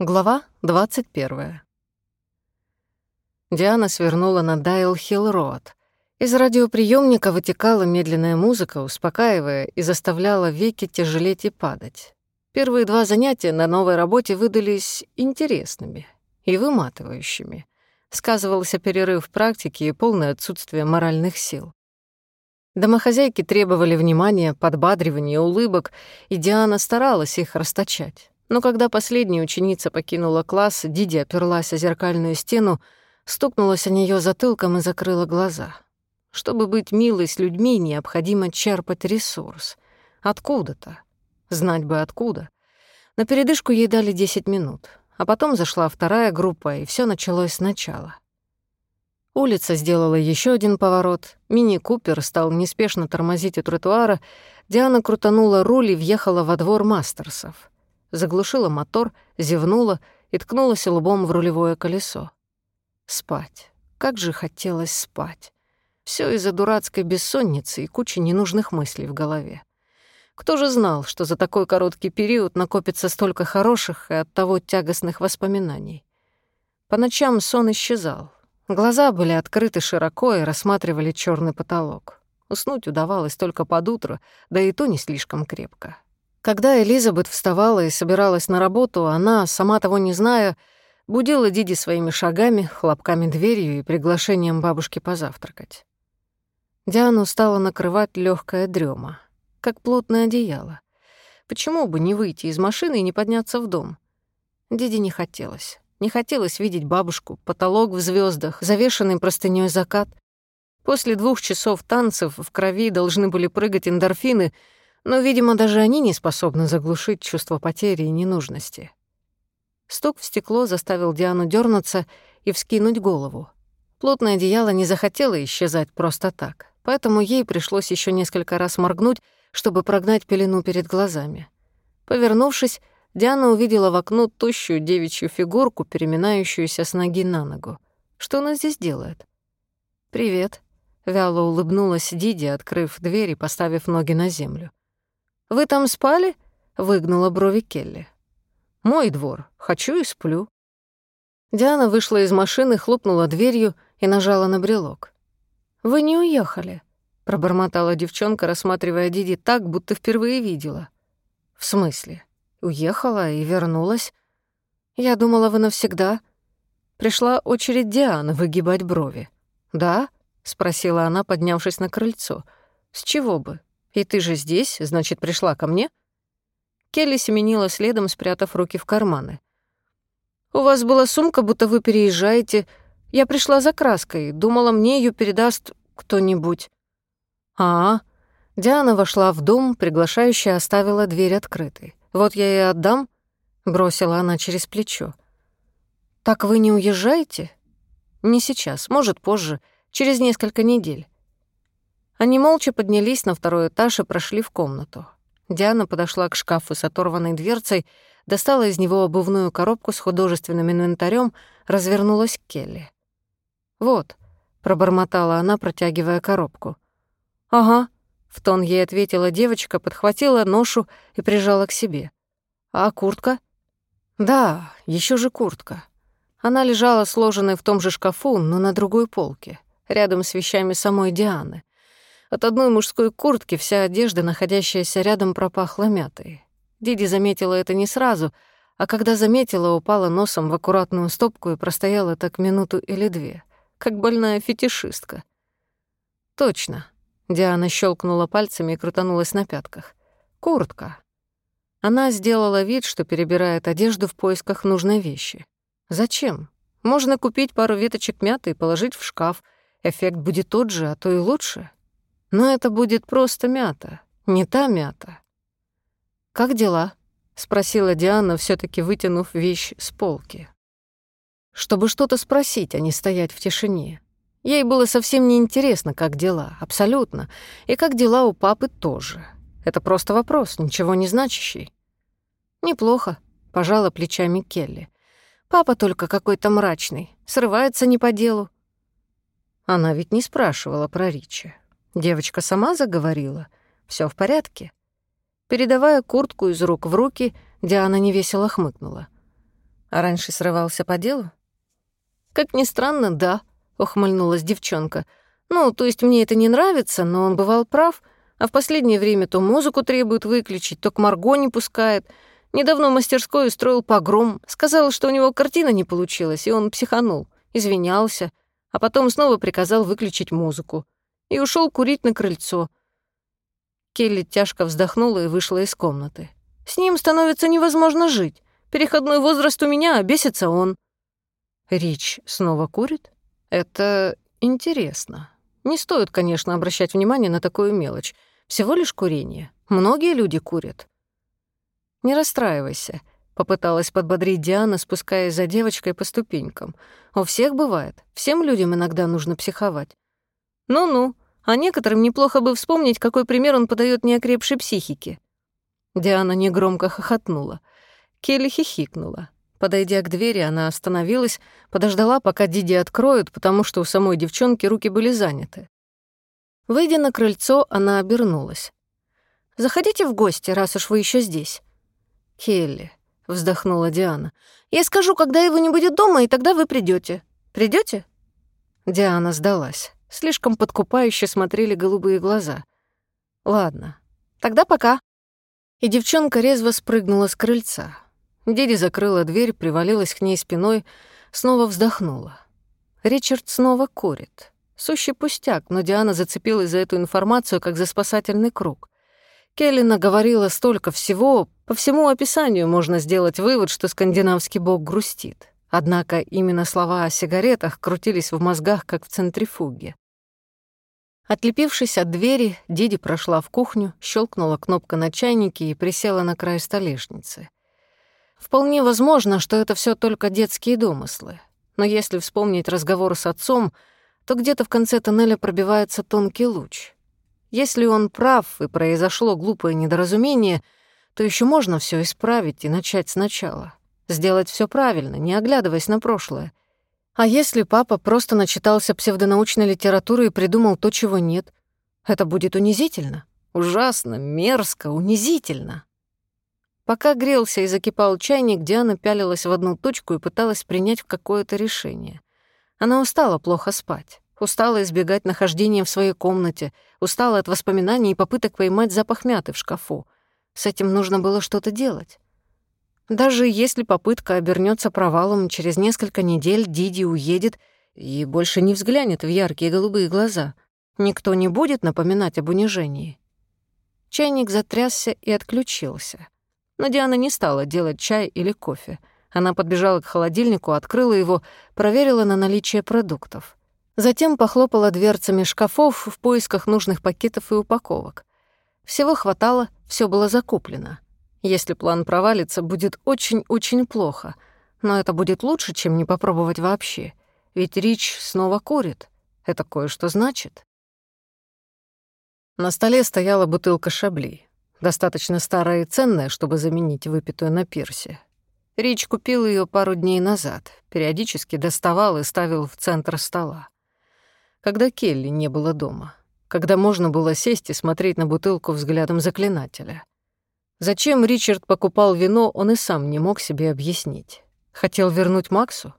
Глава 21. Диана свернула на Дайл-Хилл-Роад. Из радиоприемника вытекала медленная музыка, успокаивая и заставляла веки тяжелеть и падать. Первые два занятия на новой работе выдались интересными и выматывающими. Сказывался перерыв практики и полное отсутствие моральных сил. Домохозяйки требовали внимания, подбадривания, улыбок, и Диана старалась их расточать. Но когда последняя ученица покинула класс, Диди оперлась о зеркальную стену, стукнулась о нее затылком и закрыла глаза. Чтобы быть милой с людьми, необходимо черпать ресурс. Откуда-то. Знать бы откуда. На передышку ей дали 10 минут, а потом зашла вторая группа, и все началось сначала. Улица сделала еще один поворот. Мини-купер стал неспешно тормозить у тротуара. Диана крутанула руль и въехала во двор Мастерсов заглушила мотор, зевнула и ткнулась лбом в рулевое колесо. Спать. Как же хотелось спать. Все из-за дурацкой бессонницы и кучи ненужных мыслей в голове. Кто же знал, что за такой короткий период накопится столько хороших и оттого тягостных воспоминаний? По ночам сон исчезал. Глаза были открыты широко и рассматривали черный потолок. Уснуть удавалось только под утро, да и то не слишком крепко. Когда Элизабет вставала и собиралась на работу, она, сама того не зная, будила Диди своими шагами, хлопками дверью и приглашением бабушки позавтракать. Диану стала накрывать легкая дрема, как плотное одеяло. Почему бы не выйти из машины и не подняться в дом? Диди не хотелось. Не хотелось видеть бабушку, потолок в звездах, завешенный простынёй закат. После двух часов танцев в крови должны были прыгать эндорфины — но, видимо, даже они не способны заглушить чувство потери и ненужности. Стук в стекло заставил Диану дернуться и вскинуть голову. Плотное одеяло не захотело исчезать просто так, поэтому ей пришлось еще несколько раз моргнуть, чтобы прогнать пелену перед глазами. Повернувшись, Диана увидела в окно тощую девичью фигурку, переминающуюся с ноги на ногу. Что она здесь делает? «Привет», — вяло улыбнулась Диди, открыв дверь и поставив ноги на землю. «Вы там спали?» — выгнула брови Келли. «Мой двор. Хочу и сплю». Диана вышла из машины, хлопнула дверью и нажала на брелок. «Вы не уехали?» — пробормотала девчонка, рассматривая Диди так, будто впервые видела. «В смысле? Уехала и вернулась? Я думала, вы навсегда». Пришла очередь Дианы выгибать брови. «Да?» — спросила она, поднявшись на крыльцо. «С чего бы? «И ты же здесь, значит, пришла ко мне?» Келли семенила следом, спрятав руки в карманы. «У вас была сумка, будто вы переезжаете. Я пришла за краской, думала, мне ее передаст кто-нибудь». «А, Диана вошла в дом, приглашающая оставила дверь открытой. «Вот я и отдам», — бросила она через плечо. «Так вы не уезжаете?» «Не сейчас, может, позже, через несколько недель. Они молча поднялись на второй этаж и прошли в комнату. Диана подошла к шкафу с оторванной дверцей, достала из него обувную коробку с художественным инвентарем, развернулась к Келли. «Вот», — пробормотала она, протягивая коробку. «Ага», — в тон ей ответила девочка, подхватила ношу и прижала к себе. «А куртка?» «Да, еще же куртка». Она лежала сложенной в том же шкафу, но на другой полке, рядом с вещами самой Дианы. От одной мужской куртки вся одежда, находящаяся рядом, пропахла мятой. Диди заметила это не сразу, а когда заметила, упала носом в аккуратную стопку и простояла так минуту или две, как больная фетишистка. «Точно», — Диана щелкнула пальцами и крутанулась на пятках. «Куртка». Она сделала вид, что перебирает одежду в поисках нужной вещи. «Зачем? Можно купить пару веточек мяты и положить в шкаф. Эффект будет тот же, а то и лучше. Но это будет просто мята, не та мята. «Как дела?» — спросила Диана, все таки вытянув вещь с полки. Чтобы что-то спросить, а не стоять в тишине. Ей было совсем не интересно, как дела, абсолютно. И как дела у папы тоже. Это просто вопрос, ничего не значащий. «Неплохо», — пожала плечами Келли. «Папа только какой-то мрачный, срывается не по делу». Она ведь не спрашивала про Ричи. Девочка сама заговорила. Все в порядке. Передавая куртку из рук в руки, Диана невесело хмыкнула. А раньше срывался по делу? Как ни странно, да, ухмыльнулась девчонка. Ну, то есть мне это не нравится, но он бывал прав, а в последнее время то музыку требует выключить, то к Марго не пускает. Недавно в мастерской устроил погром, сказал, что у него картина не получилась, и он психанул, извинялся, а потом снова приказал выключить музыку и ушел курить на крыльцо. Келли тяжко вздохнула и вышла из комнаты. С ним становится невозможно жить. Переходной возраст у меня, а бесится он. Рич снова курит? Это интересно. Не стоит, конечно, обращать внимание на такую мелочь. Всего лишь курение. Многие люди курят. Не расстраивайся, попыталась подбодрить Диана, спускаясь за девочкой по ступенькам. У всех бывает. Всем людям иногда нужно психовать. Ну-ну, а некоторым неплохо бы вспомнить, какой пример он подает неокрепшей психике. Диана негромко хохотнула. Келли хихикнула. Подойдя к двери, она остановилась, подождала, пока Диди откроют, потому что у самой девчонки руки были заняты. Выйдя на крыльцо, она обернулась. «Заходите в гости, раз уж вы еще здесь». «Келли», — вздохнула Диана, — «я скажу, когда его не будет дома, и тогда вы придете. Придете? Диана сдалась. Слишком подкупающе смотрели голубые глаза. «Ладно, тогда пока». И девчонка резво спрыгнула с крыльца. Диди закрыла дверь, привалилась к ней спиной, снова вздохнула. Ричард снова курит. Сущий пустяк, но Диана зацепилась за эту информацию, как за спасательный круг. Келли наговорила столько всего, по всему описанию можно сделать вывод, что скандинавский бог грустит. Однако именно слова о сигаретах крутились в мозгах, как в центрифуге. Отлепившись от двери, Диди прошла в кухню, щелкнула кнопка на чайнике и присела на край столешницы. Вполне возможно, что это все только детские домыслы. Но если вспомнить разговор с отцом, то где-то в конце тоннеля пробивается тонкий луч. Если он прав и произошло глупое недоразумение, то еще можно все исправить и начать сначала. Сделать все правильно, не оглядываясь на прошлое. А если папа просто начитался псевдонаучной литературы и придумал то, чего нет? Это будет унизительно. Ужасно, мерзко, унизительно. Пока грелся и закипал чайник, Диана пялилась в одну точку и пыталась принять какое-то решение. Она устала плохо спать, устала избегать нахождения в своей комнате, устала от воспоминаний и попыток поймать запах мяты в шкафу. С этим нужно было что-то делать. Даже если попытка обернется провалом, через несколько недель Диди уедет и больше не взглянет в яркие голубые глаза. Никто не будет напоминать об унижении. Чайник затрясся и отключился. Но Диана не стала делать чай или кофе. Она подбежала к холодильнику, открыла его, проверила на наличие продуктов. Затем похлопала дверцами шкафов в поисках нужных пакетов и упаковок. Всего хватало, все было закуплено. Если план провалится, будет очень-очень плохо. Но это будет лучше, чем не попробовать вообще. Ведь Рич снова курит. Это кое-что значит. На столе стояла бутылка шабли достаточно старая и ценная, чтобы заменить выпитую на пирсе. Рич купил ее пару дней назад, периодически доставал и ставил в центр стола. Когда Келли не было дома, когда можно было сесть и смотреть на бутылку взглядом заклинателя. Зачем Ричард покупал вино, он и сам не мог себе объяснить. Хотел вернуть Максу?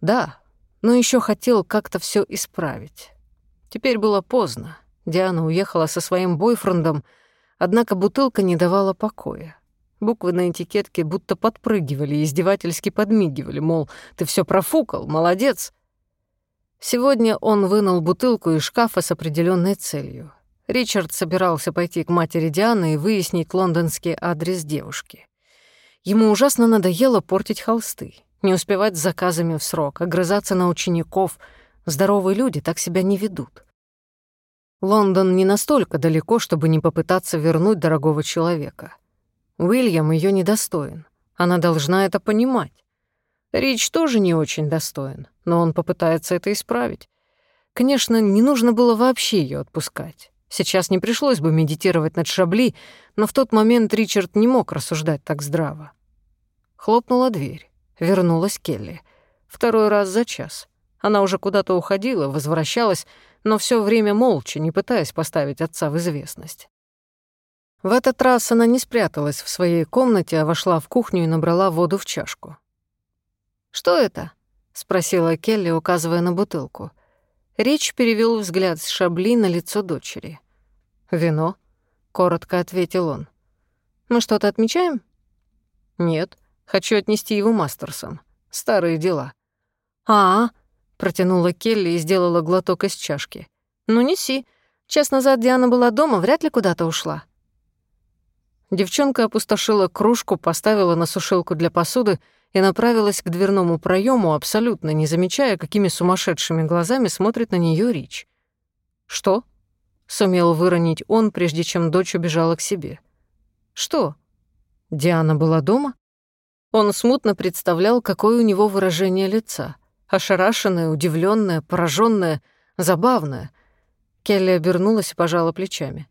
Да, но еще хотел как-то все исправить. Теперь было поздно. Диана уехала со своим бойфрендом — Однако бутылка не давала покоя. Буквы на этикетке будто подпрыгивали и издевательски подмигивали, мол, ты все профукал, молодец. Сегодня он вынул бутылку из шкафа с определенной целью. Ричард собирался пойти к матери Дианы и выяснить лондонский адрес девушки. Ему ужасно надоело портить холсты, не успевать с заказами в срок, огрызаться на учеников. Здоровые люди так себя не ведут. Лондон не настолько далеко, чтобы не попытаться вернуть дорогого человека. Уильям ее недостоин. Она должна это понимать. Рич тоже не очень достоин, но он попытается это исправить. Конечно, не нужно было вообще ее отпускать. Сейчас не пришлось бы медитировать над Шабли, но в тот момент Ричард не мог рассуждать так здраво. Хлопнула дверь. Вернулась Келли. Второй раз за час. Она уже куда-то уходила, возвращалась, но все время молча, не пытаясь поставить отца в известность. В этот раз она не спряталась в своей комнате, а вошла в кухню и набрала воду в чашку. «Что это?» — спросила Келли, указывая на бутылку. Рич перевел взгляд с шабли на лицо дочери. «Вино», — коротко ответил он. «Мы что-то отмечаем?» «Нет, хочу отнести его Мастерсом. Старые дела». «А-а», — протянула Келли и сделала глоток из чашки. «Ну, неси. Час назад Диана была дома, вряд ли куда-то ушла». Девчонка опустошила кружку, поставила на сушилку для посуды и направилась к дверному проему, абсолютно не замечая, какими сумасшедшими глазами смотрит на нее Рич. «Что?» — сумел выронить он, прежде чем дочь убежала к себе. «Что?» Диана была дома? Он смутно представлял, какое у него выражение лица. Ошарашенное, удивленное, пораженное, забавное. Келли обернулась и пожала плечами.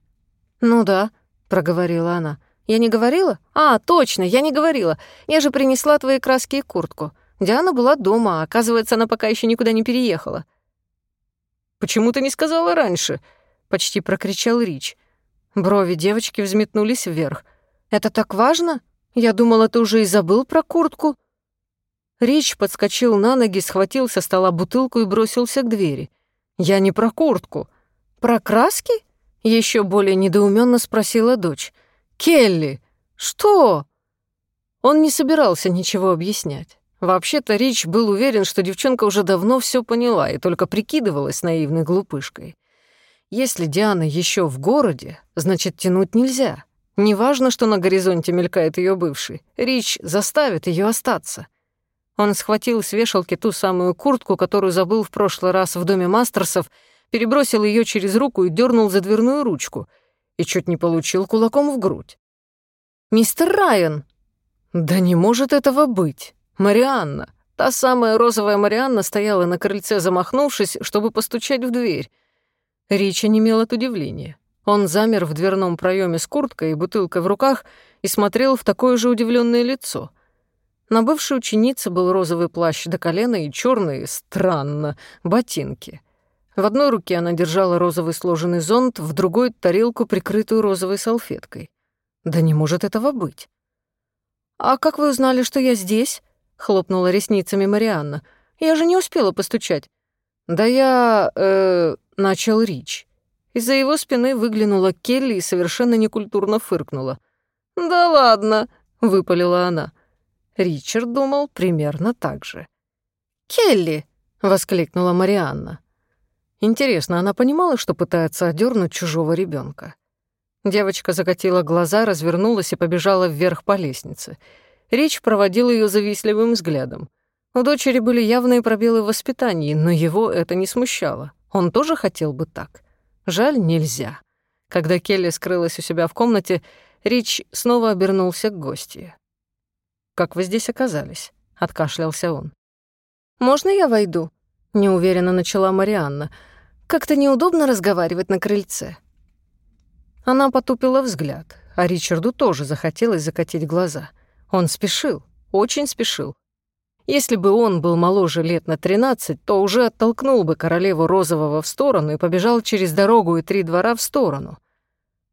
«Ну да», — проговорила она. «Я не говорила? А, точно, я не говорила. Я же принесла твои краски и куртку. Диана была дома, а оказывается, она пока еще никуда не переехала». «Почему ты не сказала раньше?» — почти прокричал Рич. Брови девочки взметнулись вверх. «Это так важно? Я думала, ты уже и забыл про куртку». Рич подскочил на ноги, схватил со стола бутылку и бросился к двери. «Я не про куртку. Про краски?» Еще более недоуменно спросила дочь. «Келли! Что?» Он не собирался ничего объяснять. Вообще-то Рич был уверен, что девчонка уже давно все поняла и только прикидывалась наивной глупышкой. Если Диана еще в городе, значит, тянуть нельзя. Неважно, что на горизонте мелькает ее бывший, Рич заставит ее остаться. Он схватил с вешалки ту самую куртку, которую забыл в прошлый раз в доме Мастерсов, перебросил ее через руку и дернул за дверную ручку, и чуть не получил кулаком в грудь. «Мистер Райан!» «Да не может этого быть! Марианна!» Та самая розовая Марианна стояла на крыльце, замахнувшись, чтобы постучать в дверь. Ричи немел от удивления. Он замер в дверном проеме с курткой и бутылкой в руках и смотрел в такое же удивленное лицо. На бывшей ученице был розовый плащ до колена и черные, странно, ботинки. В одной руке она держала розовый сложенный зонт, в другой — тарелку, прикрытую розовой салфеткой. Да не может этого быть. «А как вы узнали, что я здесь?» — хлопнула ресницами Марианна. «Я же не успела постучать». «Да я... э...» — начал Рич. Из-за его спины выглянула Келли и совершенно некультурно фыркнула. «Да ладно», — выпалила она. Ричард думал примерно так же. «Келли!» — воскликнула Марианна. Интересно, она понимала, что пытается одернуть чужого ребенка. Девочка закатила глаза, развернулась и побежала вверх по лестнице. Рич проводил ее завистливым взглядом. У дочери были явные пробелы в воспитании, но его это не смущало. Он тоже хотел бы так. Жаль, нельзя. Когда Келли скрылась у себя в комнате, Рич снова обернулся к гостье. «Как вы здесь оказались?» — откашлялся он. «Можно я войду?» — неуверенно начала Марианна. «Как-то неудобно разговаривать на крыльце». Она потупила взгляд, а Ричарду тоже захотелось закатить глаза. Он спешил, очень спешил. Если бы он был моложе лет на тринадцать, то уже оттолкнул бы королеву Розового в сторону и побежал через дорогу и три двора в сторону.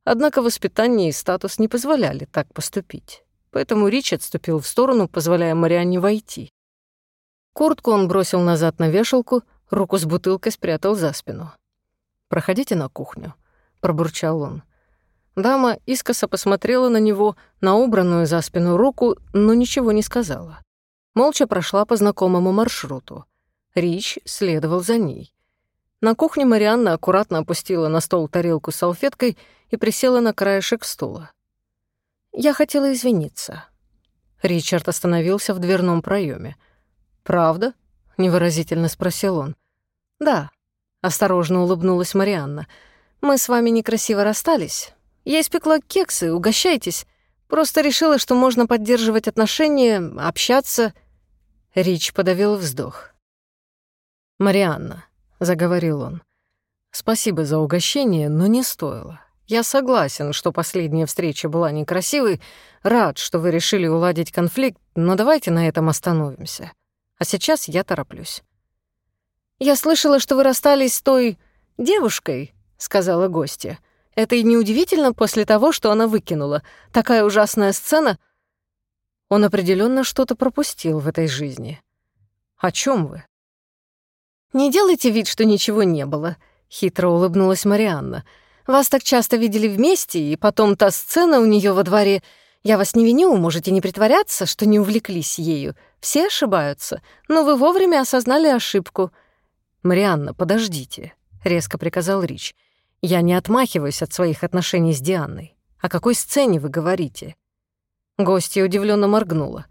Однако воспитание и статус не позволяли так поступить. Поэтому Рич отступил в сторону, позволяя Марианне войти. Куртку он бросил назад на вешалку, руку с бутылкой спрятал за спину. «Проходите на кухню», — пробурчал он. Дама искоса посмотрела на него, на убранную за спину руку, но ничего не сказала молча прошла по знакомому маршруту. Рич следовал за ней. На кухне Марианна аккуратно опустила на стол тарелку с салфеткой и присела на краешек стула. «Я хотела извиниться». Ричард остановился в дверном проеме. «Правда?» — невыразительно спросил он. «Да», — осторожно улыбнулась Марианна. «Мы с вами некрасиво расстались. Я испекла кексы, угощайтесь. Просто решила, что можно поддерживать отношения, общаться. Рич подавил вздох. «Марианна», — заговорил он, — «спасибо за угощение, но не стоило. Я согласен, что последняя встреча была некрасивой, рад, что вы решили уладить конфликт, но давайте на этом остановимся. А сейчас я тороплюсь». «Я слышала, что вы расстались с той девушкой», — сказала гостья. Это и неудивительно после того, что она выкинула. Такая ужасная сцена. Он определенно что-то пропустил в этой жизни. О чем вы?» «Не делайте вид, что ничего не было», — хитро улыбнулась Марианна. «Вас так часто видели вместе, и потом та сцена у нее во дворе. Я вас не виню, можете не притворяться, что не увлеклись ею. Все ошибаются, но вы вовремя осознали ошибку». «Марианна, подождите», — резко приказал Рич. «Я не отмахиваюсь от своих отношений с Дианой. О какой сцене вы говорите?» Гостья удивленно моргнула.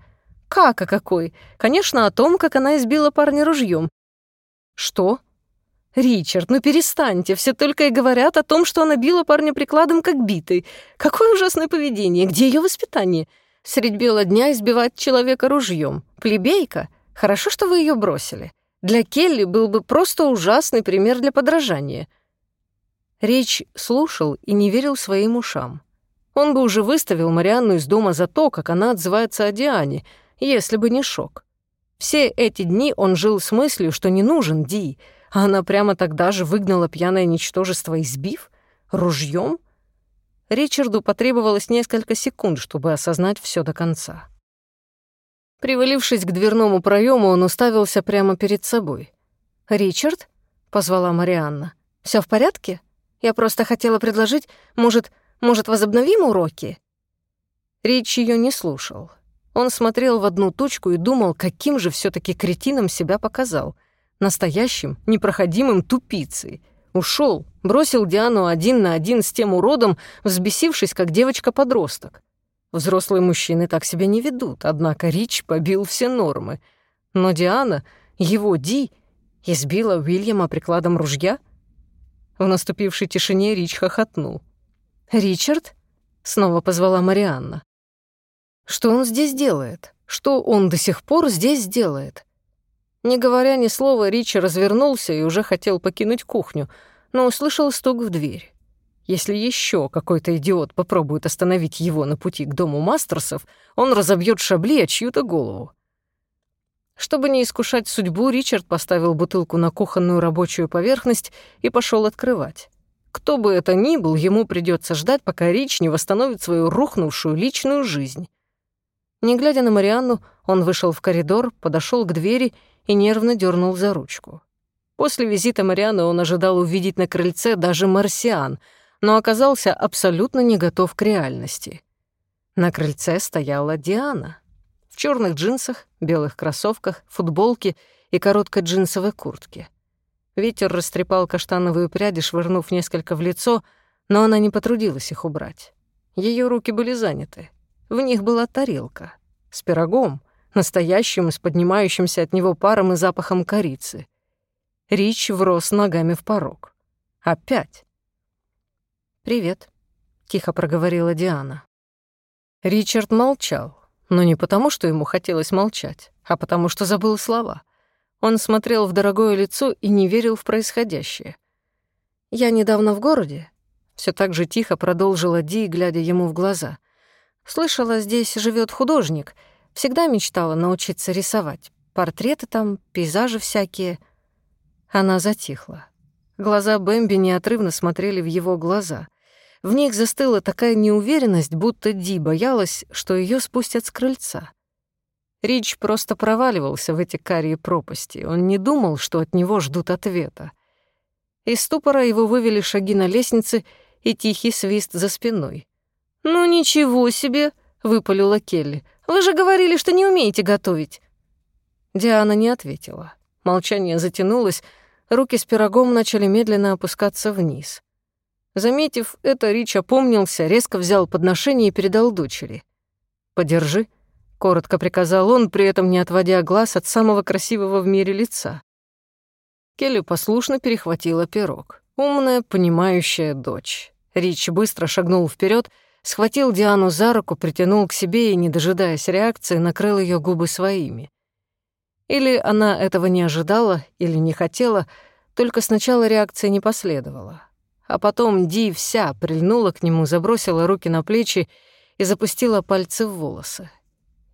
«Как, о какой? Конечно, о том, как она избила парня ружьем. «Что?» «Ричард, ну перестаньте, все только и говорят о том, что она била парня прикладом как битый. Какое ужасное поведение, где ее воспитание? Средь бела дня избивать человека ружьем. Плебейка? Хорошо, что вы ее бросили. Для Келли был бы просто ужасный пример для подражания». Рич слушал и не верил своим ушам. Он бы уже выставил Марианну из дома за то, как она отзывается о Диане, если бы не шок. Все эти дни он жил с мыслью, что не нужен Ди, а она прямо тогда же выгнала пьяное ничтожество, избив? Ружьем? Ричарду потребовалось несколько секунд, чтобы осознать все до конца. Привалившись к дверному проему, он уставился прямо перед собой. «Ричард?» — позвала Марианна. Все в порядке? Я просто хотела предложить, может, может, возобновим уроки?» Рич ее не слушал. Он смотрел в одну точку и думал, каким же все таки кретином себя показал. Настоящим, непроходимым тупицей. Ушел, бросил Диану один на один с тем уродом, взбесившись, как девочка-подросток. Взрослые мужчины так себя не ведут, однако Рич побил все нормы. Но Диана, его Ди, избила Уильяма прикладом ружья? В наступившей тишине Рич хохотнул. «Ричард?» — снова позвала Марианна. Что он здесь делает? Что он до сих пор здесь делает? Не говоря ни слова, Ричи развернулся и уже хотел покинуть кухню, но услышал стук в дверь. Если еще какой-то идиот попробует остановить его на пути к дому Мастерсов, он разобьет шабли о чью-то голову. Чтобы не искушать судьбу, Ричард поставил бутылку на кухонную рабочую поверхность и пошел открывать. Кто бы это ни был, ему придется ждать, пока Рич не восстановит свою рухнувшую личную жизнь. Не глядя на Марианну, он вышел в коридор, подошел к двери и нервно дернул за ручку. После визита Марианны он ожидал увидеть на крыльце даже марсиан, но оказался абсолютно не готов к реальности. На крыльце стояла Диана. Черных джинсах, белых кроссовках, футболке и короткой джинсовой куртке. Ветер растрепал каштановые пряди, швырнув несколько в лицо, но она не потрудилась их убрать. Ее руки были заняты. В них была тарелка с пирогом, настоящим и с поднимающимся от него паром и запахом корицы. Рич врос ногами в порог. Опять. «Привет», — тихо проговорила Диана. Ричард молчал, но не потому, что ему хотелось молчать, а потому, что забыл слова. Он смотрел в дорогое лицо и не верил в происходящее. «Я недавно в городе», — все так же тихо продолжила Ди, глядя ему в глаза — Слышала, здесь живет художник. Всегда мечтала научиться рисовать. Портреты там, пейзажи всякие. Она затихла. Глаза Бэмби неотрывно смотрели в его глаза. В них застыла такая неуверенность, будто Ди боялась, что ее спустят с крыльца. Рич просто проваливался в эти карие пропасти. Он не думал, что от него ждут ответа. Из ступора его вывели шаги на лестнице и тихий свист за спиной. «Ну ничего себе!» — выпалила Келли. «Вы же говорили, что не умеете готовить!» Диана не ответила. Молчание затянулось, руки с пирогом начали медленно опускаться вниз. Заметив это, Рич опомнился, резко взял подношение и передал дочери. «Подержи», — коротко приказал он, при этом не отводя глаз от самого красивого в мире лица. Келли послушно перехватила пирог. Умная, понимающая дочь. Рич быстро шагнул вперед схватил Диану за руку, притянул к себе и, не дожидаясь реакции, накрыл ее губы своими. Или она этого не ожидала, или не хотела, только сначала реакции не последовала. А потом Ди вся прильнула к нему, забросила руки на плечи и запустила пальцы в волосы.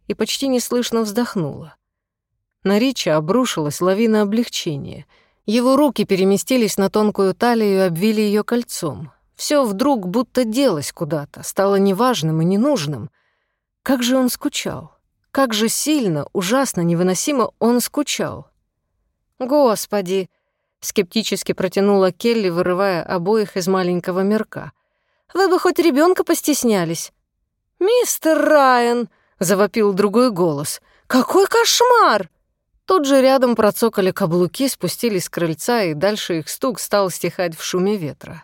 И почти неслышно вздохнула. На Рича обрушилась лавина облегчения. Его руки переместились на тонкую талию и обвили ее кольцом. Все вдруг будто делось куда-то, стало неважным и ненужным. Как же он скучал. как же сильно, ужасно, невыносимо он скучал. «Господи!» — скептически протянула Келли, вырывая обоих из маленького мирка. «Вы бы хоть ребенка постеснялись!» «Мистер Райан!» — завопил другой голос. «Какой кошмар!» Тут же рядом процокали каблуки, спустились с крыльца, и дальше их стук стал стихать в шуме ветра.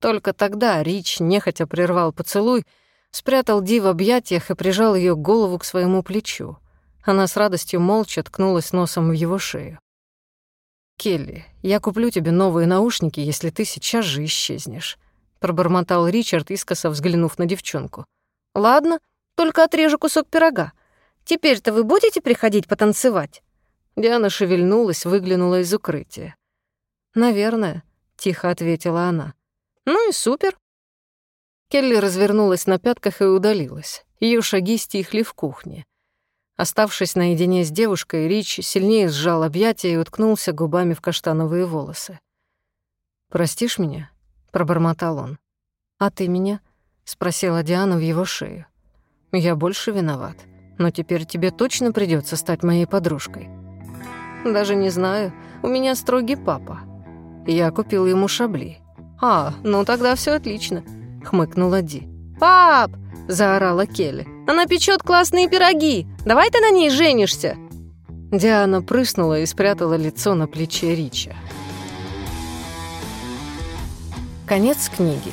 Только тогда Рич нехотя прервал поцелуй, спрятал Ди в объятиях и прижал ее голову к своему плечу. Она с радостью молча ткнулась носом в его шею. «Келли, я куплю тебе новые наушники, если ты сейчас же исчезнешь», — пробормотал Ричард, искоса взглянув на девчонку. «Ладно, только отрежу кусок пирога. Теперь-то вы будете приходить потанцевать?» Диана шевельнулась, выглянула из укрытия. «Наверное», — тихо ответила она. «Ну и супер». Келли развернулась на пятках и удалилась. Ее шаги стихли в кухне. Оставшись наедине с девушкой, Рич сильнее сжал объятия и уткнулся губами в каштановые волосы. «Простишь меня?» — пробормотал он. «А ты меня?» — спросила Диана в его шею. «Я больше виноват, но теперь тебе точно придется стать моей подружкой». «Даже не знаю, у меня строгий папа. Я купил ему шабли». «А, ну тогда все отлично», — хмыкнула Ди. «Пап!» — заорала Келли. «Она печет классные пироги! Давай ты на ней женишься!» Диана прыснула и спрятала лицо на плече Рича. Конец книги.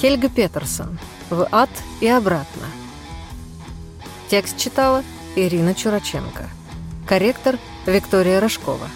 Хельга Петерсон. В ад и обратно. Текст читала Ирина Чураченко. Корректор Виктория Рожкова.